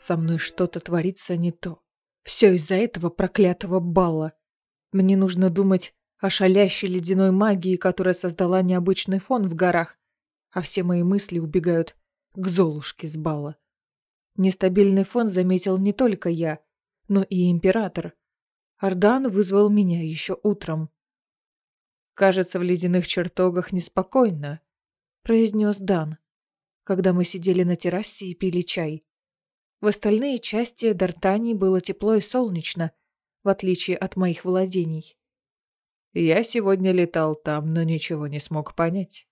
Со мной что-то творится не то. Все из-за этого проклятого балла. Мне нужно думать о шалящей ледяной магии, которая создала необычный фон в горах, а все мои мысли убегают к Золушке с бала. Нестабильный фон заметил не только я, но и император. Ардан вызвал меня еще утром. «Кажется, в ледяных чертогах неспокойно», — произнес Дан, когда мы сидели на террасе и пили чай. В остальные части Дартании было тепло и солнечно, в отличие от моих владений. Я сегодня летал там, но ничего не смог понять.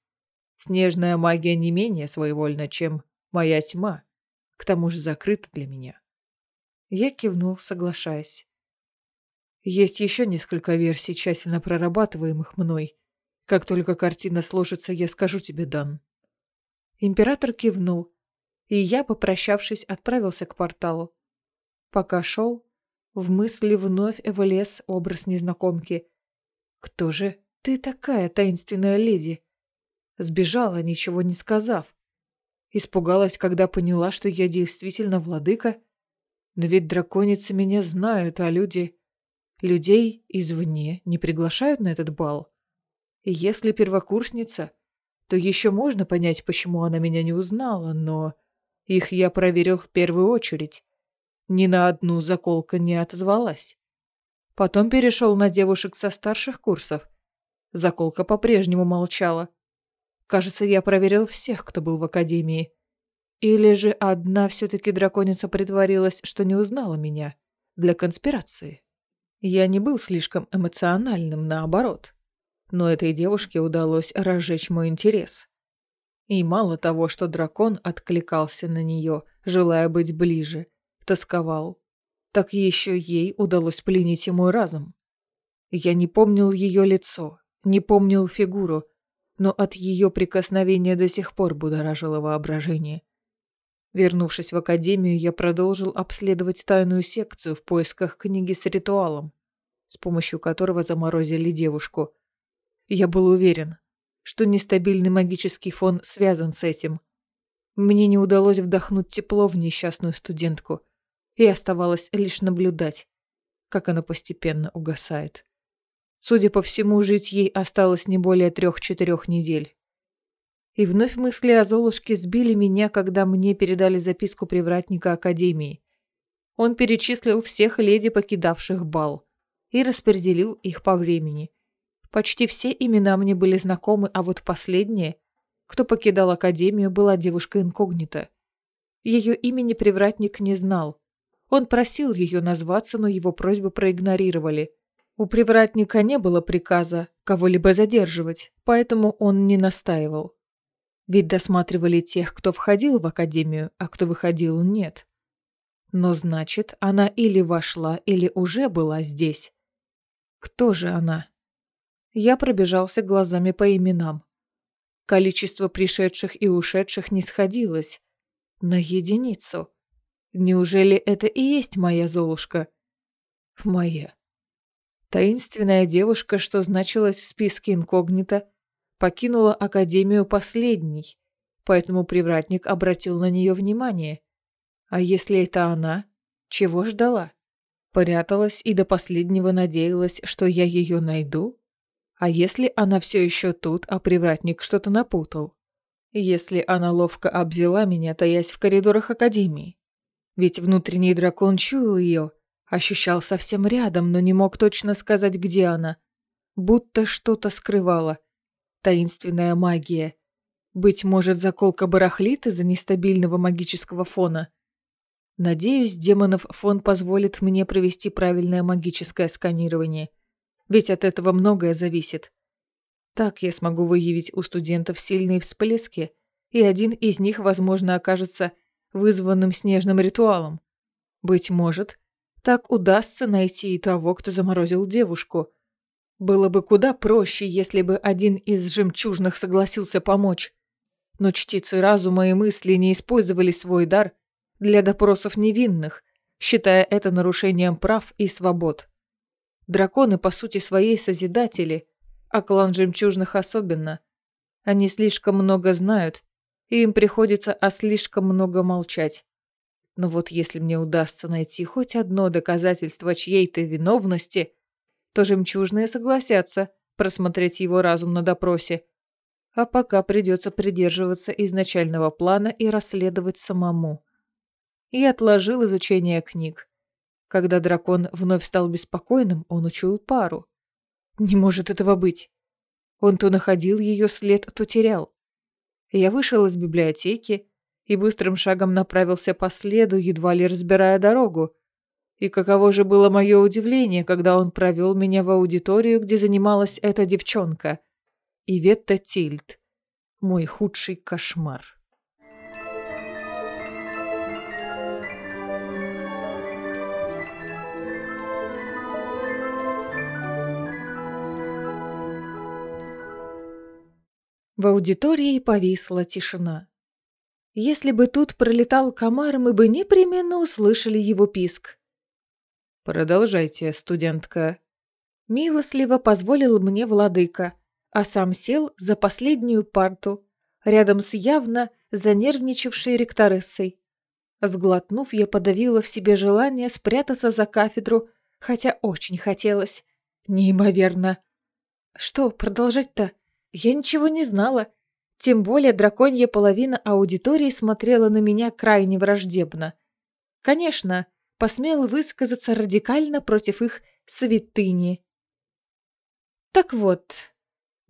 Снежная магия не менее своевольна, чем моя тьма, к тому же закрыта для меня. Я кивнул, соглашаясь. Есть еще несколько версий, тщательно прорабатываемых мной. Как только картина сложится, я скажу тебе, Дан. Император кивнул, и я, попрощавшись, отправился к порталу. Пока шел, в мысли вновь влез образ незнакомки. «Кто же ты такая, таинственная леди?» Сбежала, ничего не сказав. Испугалась, когда поняла, что я действительно владыка. Но ведь драконицы меня знают, а люди... Людей извне не приглашают на этот бал. И если первокурсница, то еще можно понять, почему она меня не узнала, но... Их я проверил в первую очередь. Ни на одну заколка не отозвалась. Потом перешел на девушек со старших курсов. Заколка по-прежнему молчала. Кажется, я проверил всех, кто был в академии. Или же одна все-таки драконица притворилась, что не узнала меня. Для конспирации. Я не был слишком эмоциональным, наоборот. Но этой девушке удалось разжечь мой интерес. И мало того, что дракон откликался на нее, желая быть ближе, тосковал, так еще ей удалось пленить мой разум. Я не помнил ее лицо, не помнил фигуру, но от ее прикосновения до сих пор будоражило воображение. Вернувшись в академию, я продолжил обследовать тайную секцию в поисках книги с ритуалом, с помощью которого заморозили девушку. Я был уверен, что нестабильный магический фон связан с этим. Мне не удалось вдохнуть тепло в несчастную студентку, и оставалось лишь наблюдать, как она постепенно угасает. Судя по всему, жить ей осталось не более трех-четырех недель. И вновь мысли о Золушке сбили меня, когда мне передали записку привратника Академии. Он перечислил всех леди, покидавших бал, и распределил их по времени. Почти все имена мне были знакомы, а вот последняя, кто покидал академию, была девушка инкогнита. Ее имени привратник не знал. Он просил ее назваться, но его просьбу проигнорировали. У привратника не было приказа кого-либо задерживать, поэтому он не настаивал. Ведь досматривали тех, кто входил в академию, а кто выходил, нет. Но значит, она или вошла, или уже была здесь. Кто же она? Я пробежался глазами по именам. Количество пришедших и ушедших не сходилось. На единицу. Неужели это и есть моя Золушка? Моя. Таинственная девушка, что значилась в списке инкогнито, покинула Академию последней, поэтому привратник обратил на нее внимание. А если это она, чего ждала? Поряталась и до последнего надеялась, что я ее найду? А если она все еще тут, а привратник что-то напутал? Если она ловко обзяла меня, таясь в коридорах Академии? Ведь внутренний дракон чуял ее, ощущал совсем рядом, но не мог точно сказать, где она. Будто что-то скрывала. Таинственная магия. Быть может, заколка барахлит из-за нестабильного магического фона? Надеюсь, демонов фон позволит мне провести правильное магическое сканирование ведь от этого многое зависит. Так я смогу выявить у студентов сильные всплески, и один из них, возможно, окажется вызванным снежным ритуалом. Быть может, так удастся найти и того, кто заморозил девушку. Было бы куда проще, если бы один из жемчужных согласился помочь. Но чтицы разума и мысли не использовали свой дар для допросов невинных, считая это нарушением прав и свобод. Драконы, по сути своей, созидатели, а клан жемчужных особенно. Они слишком много знают, и им приходится о слишком много молчать. Но вот если мне удастся найти хоть одно доказательство чьей-то виновности, то жемчужные согласятся просмотреть его разум на допросе. А пока придется придерживаться изначального плана и расследовать самому. И отложил изучение книг. Когда дракон вновь стал беспокойным, он учуял пару. Не может этого быть. Он то находил ее след, то терял. Я вышел из библиотеки и быстрым шагом направился по следу, едва ли разбирая дорогу. И каково же было мое удивление, когда он провел меня в аудиторию, где занималась эта девчонка. Иветта Тильд. Мой худший кошмар. В аудитории повисла тишина. Если бы тут пролетал комар, мы бы непременно услышали его писк. «Продолжайте, студентка». Милостливо позволил мне владыка, а сам сел за последнюю парту, рядом с явно занервничавшей ректорессой. Сглотнув, я подавила в себе желание спрятаться за кафедру, хотя очень хотелось. Неимоверно. Что продолжать-то? Я ничего не знала. Тем более драконья половина аудитории смотрела на меня крайне враждебно. Конечно, посмел высказаться радикально против их святыни. Так вот,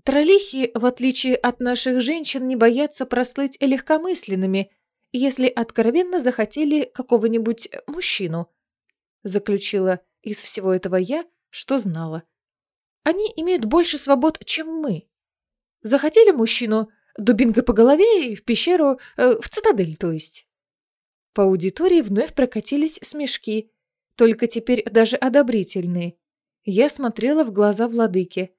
троллихи, в отличие от наших женщин, не боятся прослыть легкомысленными, если откровенно захотели какого-нибудь мужчину. Заключила из всего этого я, что знала. Они имеют больше свобод, чем мы. Захотели мужчину дубинкой по голове и в пещеру, э, в цитадель, то есть. По аудитории вновь прокатились смешки, только теперь даже одобрительные. Я смотрела в глаза владыки.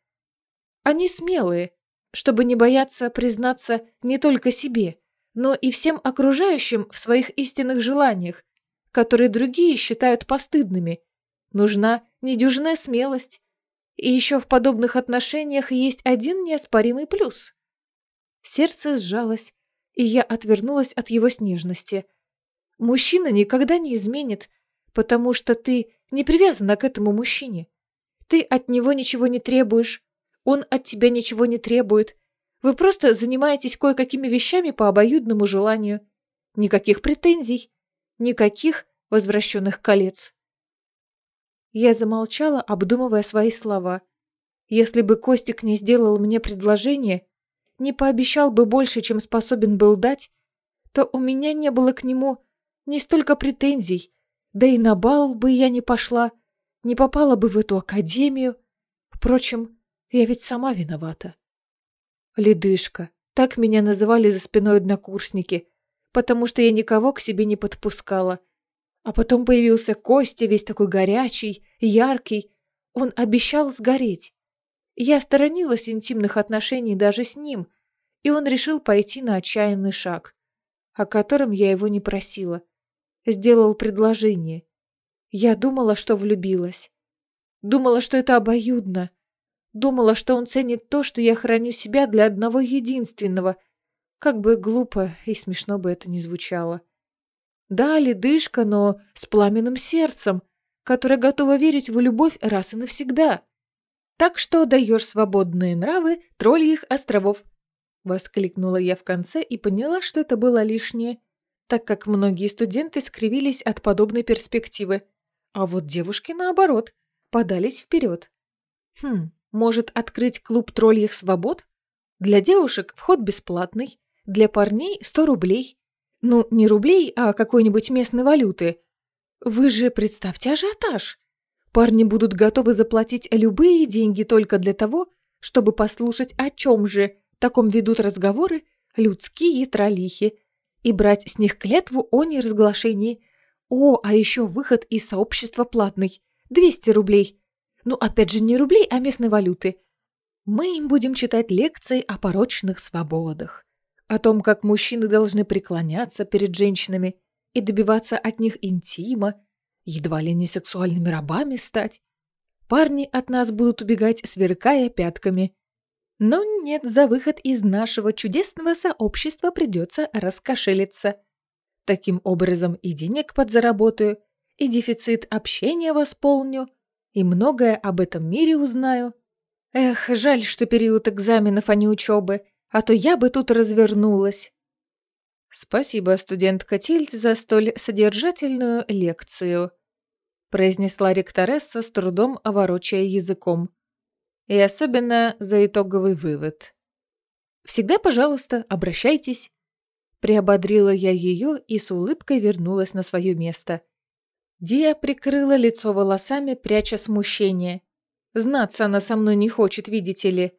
Они смелые, чтобы не бояться признаться не только себе, но и всем окружающим в своих истинных желаниях, которые другие считают постыдными. Нужна недюжная смелость, и еще в подобных отношениях есть один неоспоримый плюс. Сердце сжалось, и я отвернулась от его снежности. Мужчина никогда не изменит, потому что ты не привязана к этому мужчине. Ты от него ничего не требуешь, он от тебя ничего не требует. Вы просто занимаетесь кое-какими вещами по обоюдному желанию. Никаких претензий, никаких возвращенных колец. Я замолчала, обдумывая свои слова. Если бы Костик не сделал мне предложение, не пообещал бы больше, чем способен был дать, то у меня не было к нему не столько претензий, да и на бал бы я не пошла, не попала бы в эту академию. Впрочем, я ведь сама виновата. Ледышка, так меня называли за спиной однокурсники, потому что я никого к себе не подпускала. А потом появился Костя, весь такой горячий, яркий. Он обещал сгореть. Я сторонилась интимных отношений даже с ним, и он решил пойти на отчаянный шаг, о котором я его не просила. Сделал предложение. Я думала, что влюбилась. Думала, что это обоюдно. Думала, что он ценит то, что я храню себя для одного единственного. Как бы глупо и смешно бы это ни звучало. Да, ледышка, но с пламенным сердцем, которое готово верить в любовь раз и навсегда. Так что даешь свободные нравы тролльих островов. Воскликнула я в конце и поняла, что это было лишнее, так как многие студенты скривились от подобной перспективы. А вот девушки, наоборот, подались вперед. Хм, может открыть клуб тролльих свобод? Для девушек вход бесплатный, для парней 100 рублей, ну, не рублей, а какой-нибудь местной валюты. Вы же представьте ажиотаж. Парни будут готовы заплатить любые деньги только для того, чтобы послушать, о чем же таком ведут разговоры людские троллихи, и брать с них клятву о неразглашении. О, а еще выход из сообщества платный. 200 рублей. Ну, опять же, не рублей, а местной валюты. Мы им будем читать лекции о порочных свободах о том, как мужчины должны преклоняться перед женщинами и добиваться от них интима, едва ли не сексуальными рабами стать. Парни от нас будут убегать, сверкая пятками. Но нет, за выход из нашего чудесного сообщества придется раскошелиться. Таким образом и денег подзаработаю, и дефицит общения восполню, и многое об этом мире узнаю. Эх, жаль, что период экзаменов, а не учебы, а то я бы тут развернулась. Спасибо, студентка Тильд, за столь содержательную лекцию, произнесла ректоресса с трудом оворочая языком. И особенно за итоговый вывод. Всегда, пожалуйста, обращайтесь. Приободрила я ее и с улыбкой вернулась на свое место. Диа прикрыла лицо волосами, пряча смущение. Знаться она со мной не хочет, видите ли.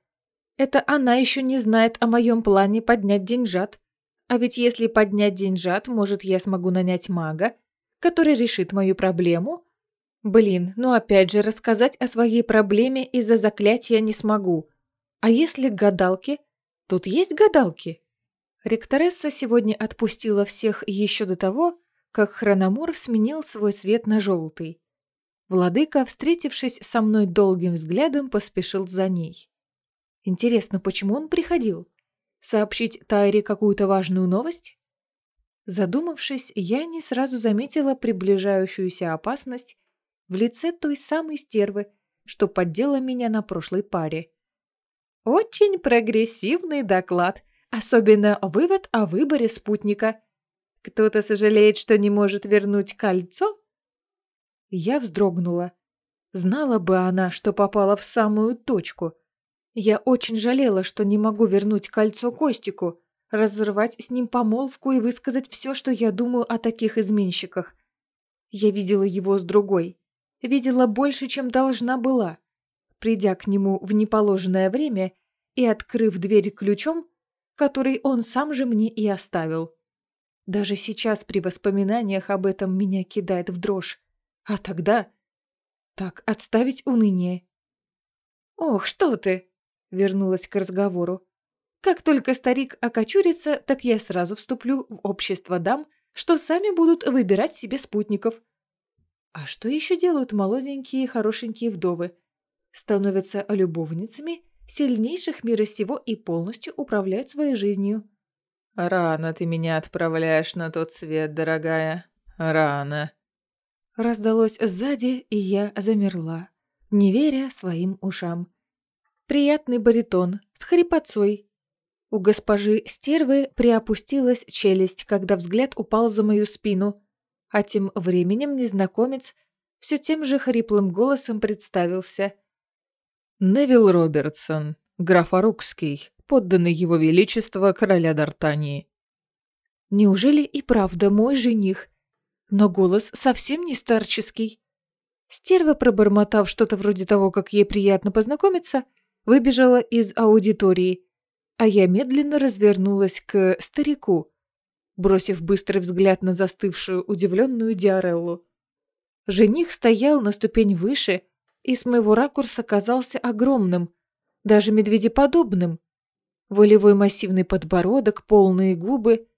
Это она еще не знает о моем плане поднять деньжат. А ведь если поднять деньжат, может, я смогу нанять мага, который решит мою проблему? Блин, ну опять же, рассказать о своей проблеме из-за заклятия не смогу. А если гадалки? Тут есть гадалки? Ректоресса сегодня отпустила всех еще до того, как хрономор сменил свой цвет на желтый. Владыка, встретившись со мной долгим взглядом, поспешил за ней. Интересно, почему он приходил? Сообщить Тайре какую-то важную новость? Задумавшись, я не сразу заметила приближающуюся опасность в лице той самой стервы, что поддела меня на прошлой паре. Очень прогрессивный доклад, особенно вывод о выборе спутника. Кто-то сожалеет, что не может вернуть кольцо? Я вздрогнула. Знала бы она, что попала в самую точку. Я очень жалела, что не могу вернуть кольцо Костику, разорвать с ним помолвку и высказать все, что я думаю о таких изменщиках. Я видела его с другой. Видела больше, чем должна была. Придя к нему в неположенное время и открыв дверь ключом, который он сам же мне и оставил. Даже сейчас при воспоминаниях об этом меня кидает в дрожь. А тогда... Так, отставить уныние. «Ох, что ты!» — вернулась к разговору. «Как только старик окочурится, так я сразу вступлю в общество дам, что сами будут выбирать себе спутников. А что еще делают молоденькие хорошенькие вдовы? Становятся любовницами сильнейших мира сего и полностью управляют своей жизнью. «Рано ты меня отправляешь на тот свет, дорогая. Рано». Раздалось сзади, и я замерла, не веря своим ушам. Приятный баритон с хрипотцой. У госпожи стервы приопустилась челюсть, когда взгляд упал за мою спину, а тем временем незнакомец все тем же хриплым голосом представился. «Невил Робертсон, граф Арукский, подданный его величества короля Д'Артании». «Неужели и правда мой жених?» но голос совсем не старческий. Стерва, пробормотав что-то вроде того, как ей приятно познакомиться, выбежала из аудитории, а я медленно развернулась к старику, бросив быстрый взгляд на застывшую удивленную Диареллу. Жених стоял на ступень выше и с моего ракурса казался огромным, даже медведеподобным. Волевой массивный подбородок, полные губы,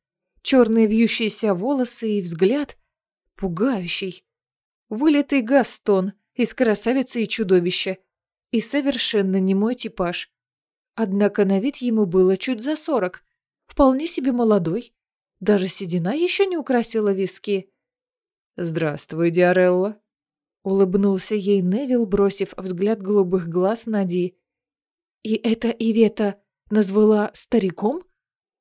черные вьющиеся волосы и взгляд, Пугающий. Вылитый Гастон из «Красавицы и чудовища». И совершенно не мой типаж. Однако на вид ему было чуть за сорок. Вполне себе молодой. Даже седина еще не украсила виски. «Здравствуй, Диарелла», — улыбнулся ей Невил, бросив взгляд голубых глаз на Ди. «И это Ивета назвала стариком?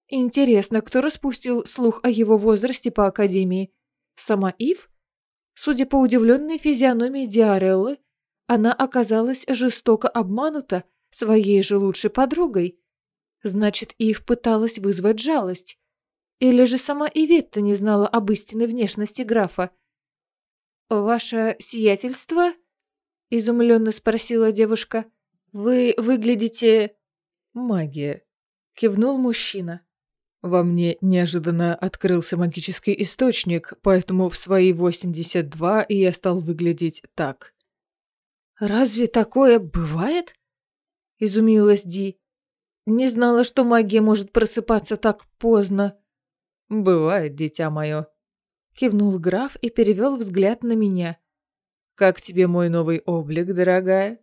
Интересно, кто распустил слух о его возрасте по Академии? Сама Ив? Судя по удивленной физиономии Диареллы, она оказалась жестоко обманута своей же лучшей подругой. Значит, Ив пыталась вызвать жалость. Или же сама Иветта не знала об истинной внешности графа? «Ваше сиятельство?» – изумленно спросила девушка. «Вы выглядите...» «Магия», – кивнул мужчина. Во мне неожиданно открылся магический источник, поэтому в свои 82 я стал выглядеть так. «Разве такое бывает?» – изумилась Ди. «Не знала, что магия может просыпаться так поздно». «Бывает, дитя мое», – кивнул граф и перевел взгляд на меня. «Как тебе мой новый облик, дорогая?»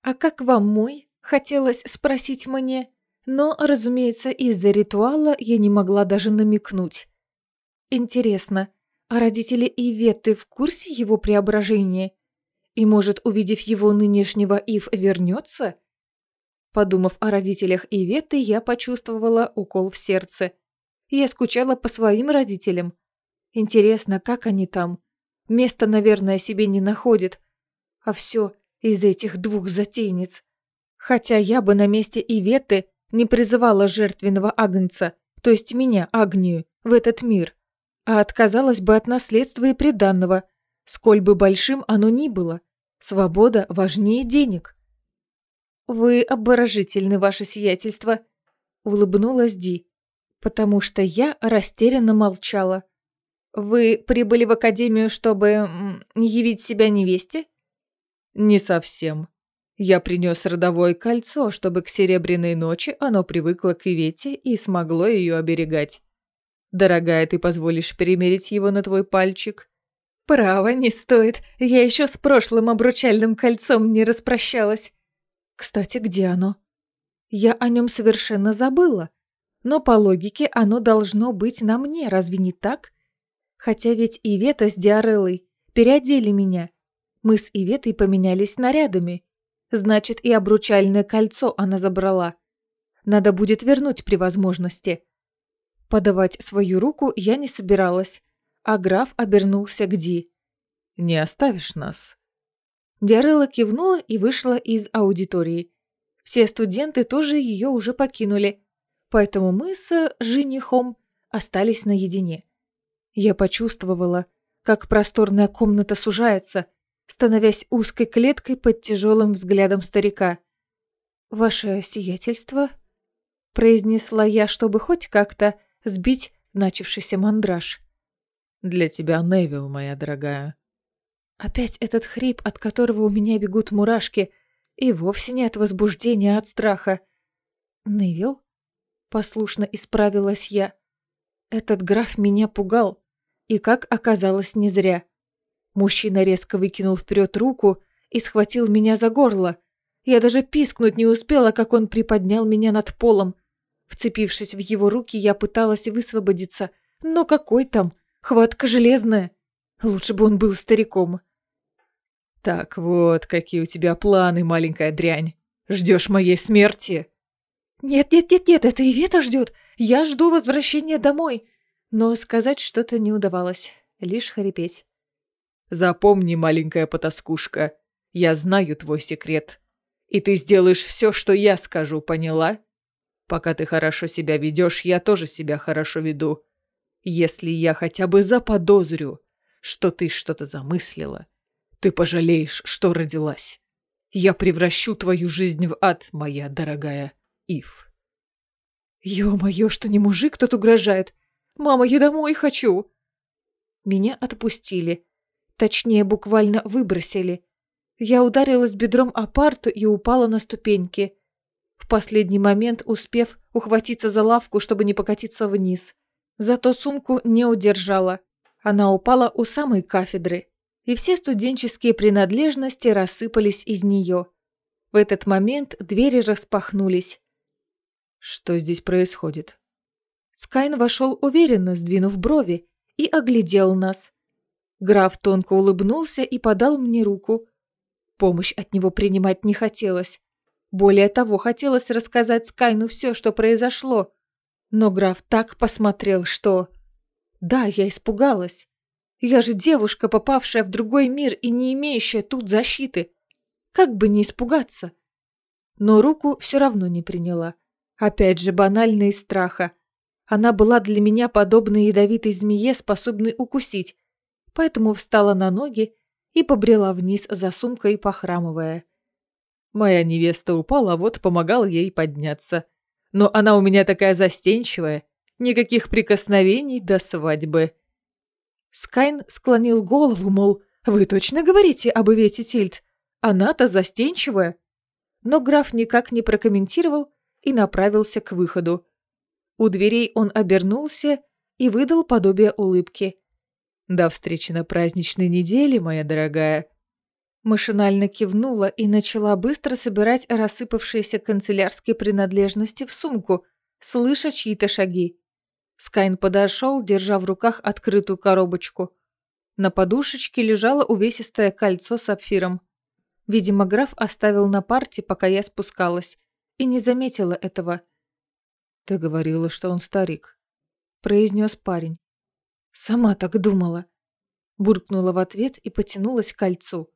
«А как вам мой?» – хотелось спросить мне. Но, разумеется, из-за ритуала я не могла даже намекнуть. Интересно, а родители Иветты в курсе его преображения? И, может, увидев его нынешнего, Ив вернется? Подумав о родителях Иветты, я почувствовала укол в сердце. Я скучала по своим родителям. Интересно, как они там? Места, наверное, себе не находят. А все из этих двух затейниц. Хотя я бы на месте Иветы не призывала жертвенного агнца, то есть меня, Агнию, в этот мир, а отказалась бы от наследства и приданного, сколь бы большим оно ни было. Свобода важнее денег. «Вы обворожительны, ваше сиятельство», — улыбнулась Ди, потому что я растерянно молчала. «Вы прибыли в академию, чтобы явить себя невесте?» «Не совсем. Я принес родовое кольцо, чтобы к серебряной ночи оно привыкло к Ивете и смогло ее оберегать. Дорогая, ты позволишь примерить его на твой пальчик?» «Право, не стоит. Я еще с прошлым обручальным кольцом не распрощалась». Кстати, где оно? Я о нем совершенно забыла. Но по логике оно должно быть на мне, разве не так? Хотя ведь Ивета с Диареллой переодели меня. Мы с Иветой поменялись нарядами. Значит, и обручальное кольцо она забрала. Надо будет вернуть при возможности. Подавать свою руку я не собиралась, а граф обернулся к Ди. «Не оставишь нас?» Диарелла кивнула и вышла из аудитории. Все студенты тоже ее уже покинули, поэтому мы с женихом остались наедине. Я почувствовала, как просторная комната сужается, становясь узкой клеткой под тяжелым взглядом старика. «Ваше сиятельство?» – произнесла я, чтобы хоть как-то сбить начавшийся мандраж. «Для тебя, Невил, моя дорогая», Опять этот хрип, от которого у меня бегут мурашки, и вовсе не от возбуждения, а от страха. Невил? Послушно исправилась я. Этот граф меня пугал, и, как оказалось, не зря. Мужчина резко выкинул вперед руку и схватил меня за горло. Я даже пискнуть не успела, как он приподнял меня над полом. Вцепившись в его руки, я пыталась высвободиться. Но какой там? Хватка железная. Лучше бы он был стариком. «Так вот, какие у тебя планы, маленькая дрянь. Ждешь моей смерти?» «Нет-нет-нет-нет, это Ивета ждет. Я жду возвращения домой». Но сказать что-то не удавалось, лишь хрипеть. «Запомни, маленькая потаскушка, я знаю твой секрет. И ты сделаешь все, что я скажу, поняла? Пока ты хорошо себя ведешь, я тоже себя хорошо веду. Если я хотя бы заподозрю, что ты что-то замыслила, ты пожалеешь, что родилась. Я превращу твою жизнь в ад, моя дорогая Ив. Ё-моё, что не мужик тут угрожает. Мама, я домой хочу. Меня отпустили. Точнее, буквально выбросили. Я ударилась бедром о парту и упала на ступеньки. В последний момент успев ухватиться за лавку, чтобы не покатиться вниз. Зато сумку не удержала. Она упала у самой кафедры и все студенческие принадлежности рассыпались из нее. В этот момент двери распахнулись. «Что здесь происходит?» Скайн вошел уверенно, сдвинув брови, и оглядел нас. Граф тонко улыбнулся и подал мне руку. Помощь от него принимать не хотелось. Более того, хотелось рассказать Скайну все, что произошло. Но граф так посмотрел, что... Да, я испугалась. Я же девушка, попавшая в другой мир и не имеющая тут защиты. Как бы не испугаться? Но руку все равно не приняла. Опять же, банально из страха. Она была для меня подобной ядовитой змее, способной укусить, поэтому встала на ноги и побрела вниз за сумкой, похрамывая. Моя невеста упала, вот помогал ей подняться. Но она у меня такая застенчивая, никаких прикосновений до свадьбы. Скайн склонил голову, мол, «Вы точно говорите об Ивете Тильд? Она-то застенчивая». Но граф никак не прокомментировал и направился к выходу. У дверей он обернулся и выдал подобие улыбки. «До встречи на праздничной неделе, моя дорогая». Машинально кивнула и начала быстро собирать рассыпавшиеся канцелярские принадлежности в сумку, слыша чьи-то шаги. Скайн подошел, держа в руках открытую коробочку. На подушечке лежало увесистое кольцо с сапфиром. Видимо, граф оставил на парте, пока я спускалась, и не заметила этого. «Ты говорила, что он старик», — произнес парень. «Сама так думала». Буркнула в ответ и потянулась к кольцу.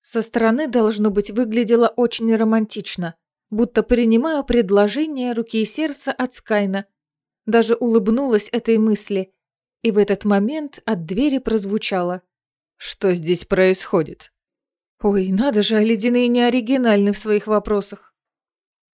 Со стороны, должно быть, выглядело очень романтично, будто принимаю предложение руки и сердца от Скайна. Даже улыбнулась этой мысли, и в этот момент от двери прозвучало. «Что здесь происходит?» Ой, надо же, а ледяные не оригинальны в своих вопросах.